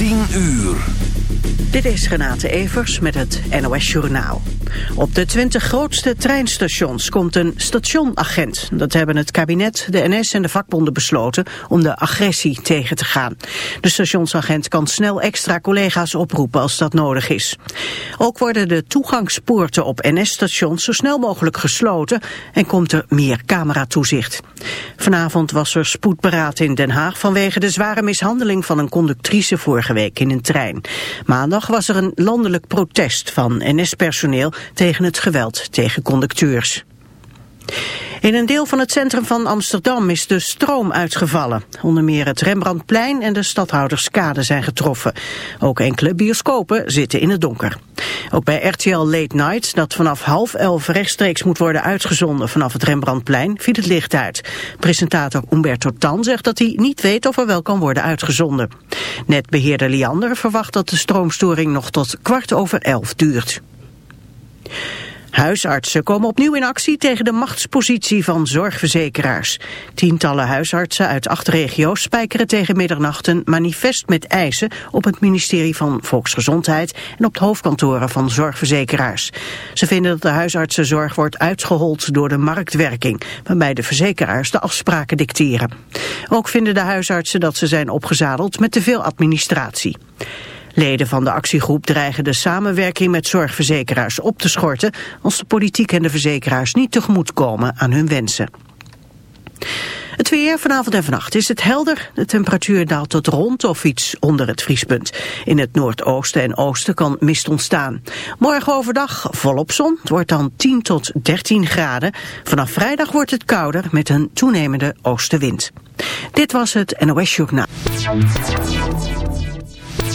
10 uur. Dit is Renate Evers met het NOS Journaal. Op de 20 grootste treinstations komt een stationagent. Dat hebben het kabinet, de NS en de vakbonden besloten om de agressie tegen te gaan. De stationsagent kan snel extra collega's oproepen als dat nodig is. Ook worden de toegangspoorten op NS-stations zo snel mogelijk gesloten en komt er meer cameratoezicht. Vanavond was er spoedberaad in Den Haag vanwege de zware mishandeling van een conductrice vorige week in een trein. Maandag was er een landelijk protest van NS-personeel tegen het geweld tegen conducteurs. In een deel van het centrum van Amsterdam is de stroom uitgevallen. Onder meer het Rembrandtplein en de Stadhouderskade zijn getroffen. Ook enkele bioscopen zitten in het donker. Ook bij RTL Late Night, dat vanaf half elf rechtstreeks moet worden uitgezonden vanaf het Rembrandtplein, viel het licht uit. Presentator Umberto Tan zegt dat hij niet weet of er wel kan worden uitgezonden. Netbeheerder Liander verwacht dat de stroomstoring nog tot kwart over elf duurt. Huisartsen komen opnieuw in actie tegen de machtspositie van zorgverzekeraars. Tientallen huisartsen uit acht regio's spijkeren tegen middernacht een manifest met eisen op het ministerie van Volksgezondheid en op de hoofdkantoren van zorgverzekeraars. Ze vinden dat de huisartsenzorg wordt uitgehold door de marktwerking, waarbij de verzekeraars de afspraken dicteren. Ook vinden de huisartsen dat ze zijn opgezadeld met te veel administratie. Leden van de actiegroep dreigen de samenwerking met zorgverzekeraars op te schorten als de politiek en de verzekeraars niet tegemoetkomen aan hun wensen. Het weer vanavond en vannacht is het helder. De temperatuur daalt tot rond of iets onder het vriespunt. In het noordoosten en oosten kan mist ontstaan. Morgen overdag volop zon. Het wordt dan 10 tot 13 graden. Vanaf vrijdag wordt het kouder met een toenemende oostenwind. Dit was het NOS Journaal.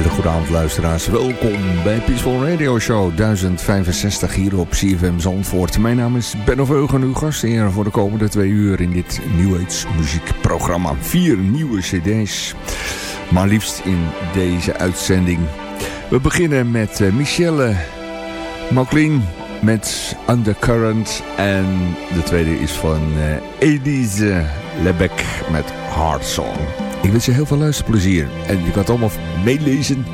Hele goede avond luisteraars, welkom bij Peaceful Radio Show 1065 hier op CFM Zandvoort. Mijn naam is Ben of Eugen, uw gastheer voor de komende twee uur in dit New Age muziekprogramma. Vier nieuwe cd's, maar liefst in deze uitzending. We beginnen met uh, Michelle McLean met Undercurrent en de tweede is van uh, Elise Lebec met Hard Song. Ik wens je heel veel luisterplezier. En je kan het allemaal meelezen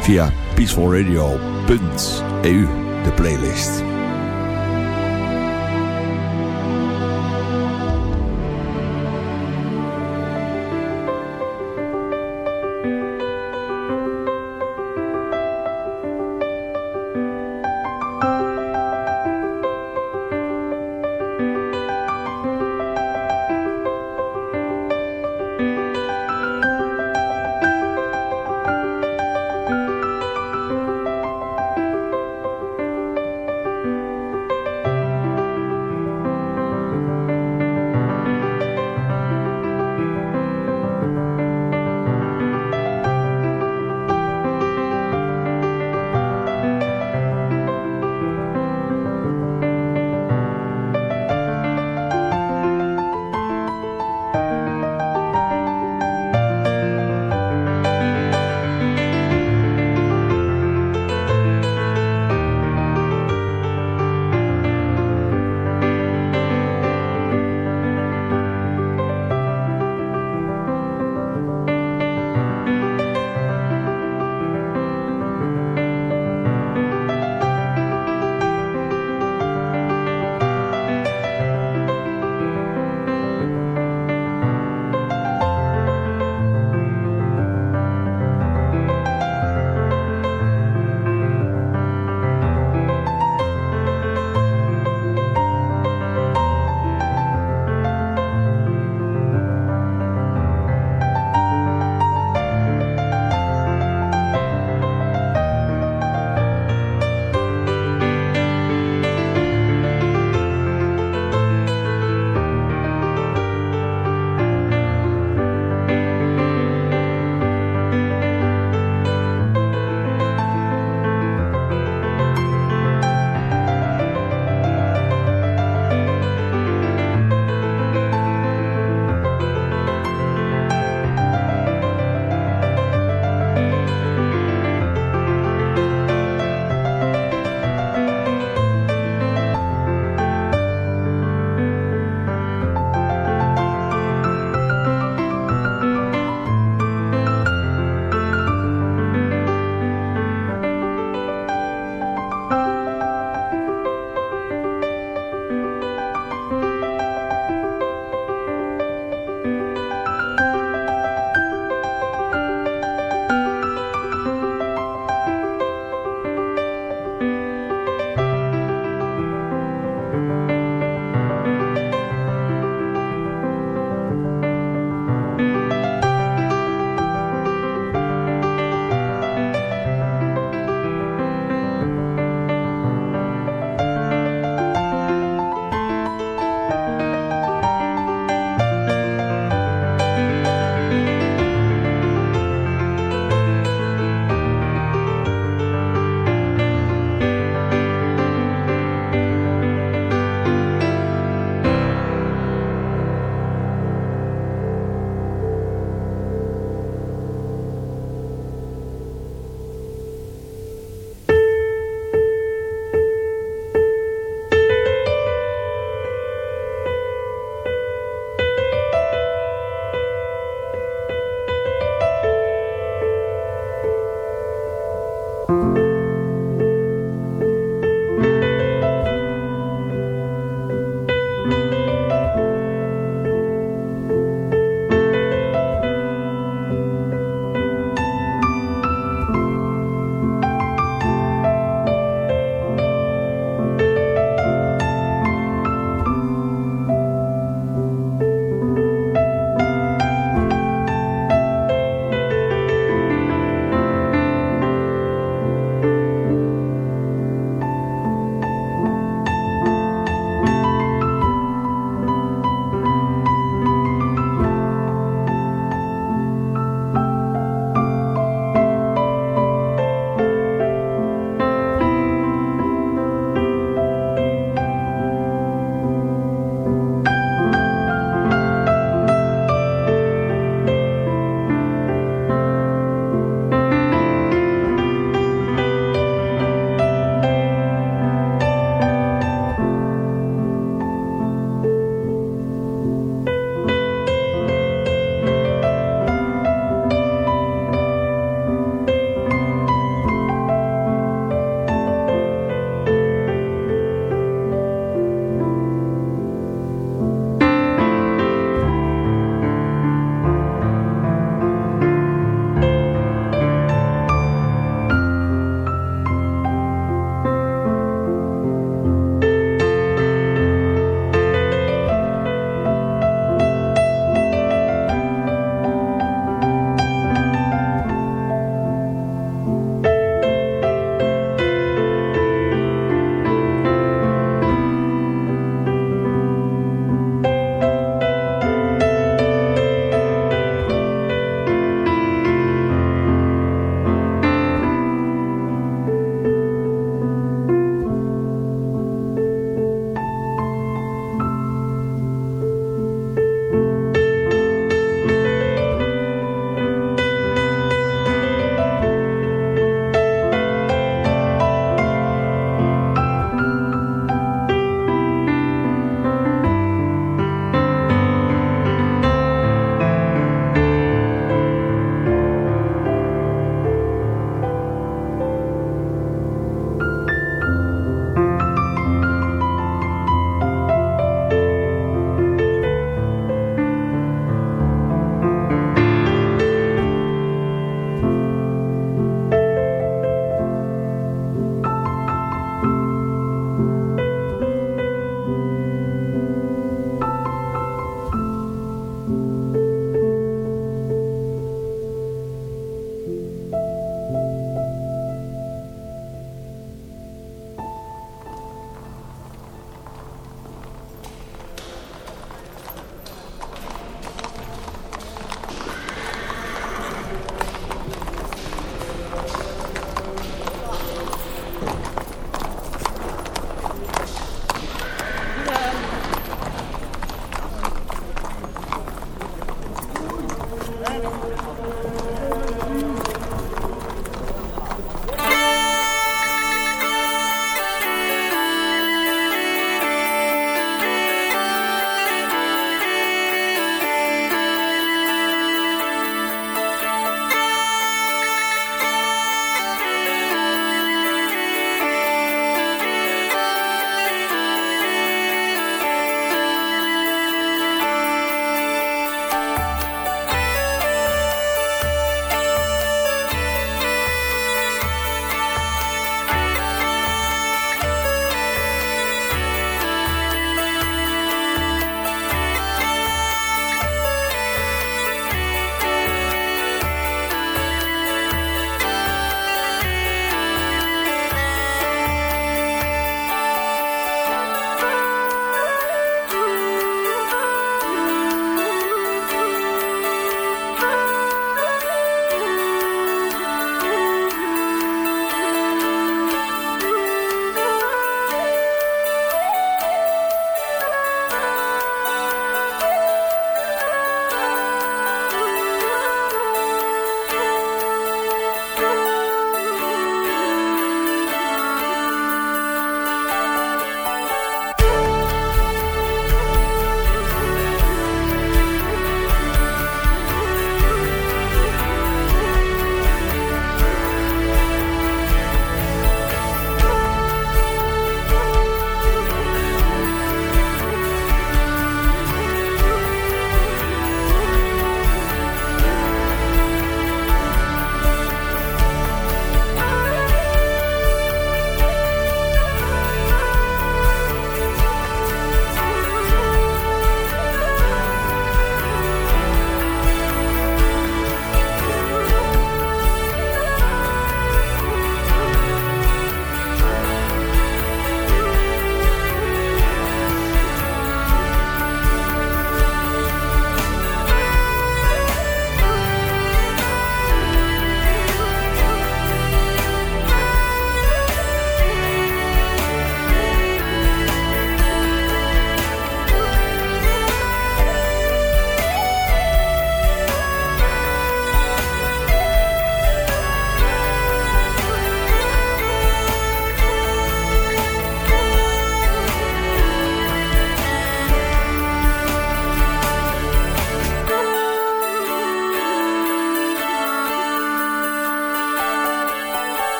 via peacefulradio.eu, de playlist.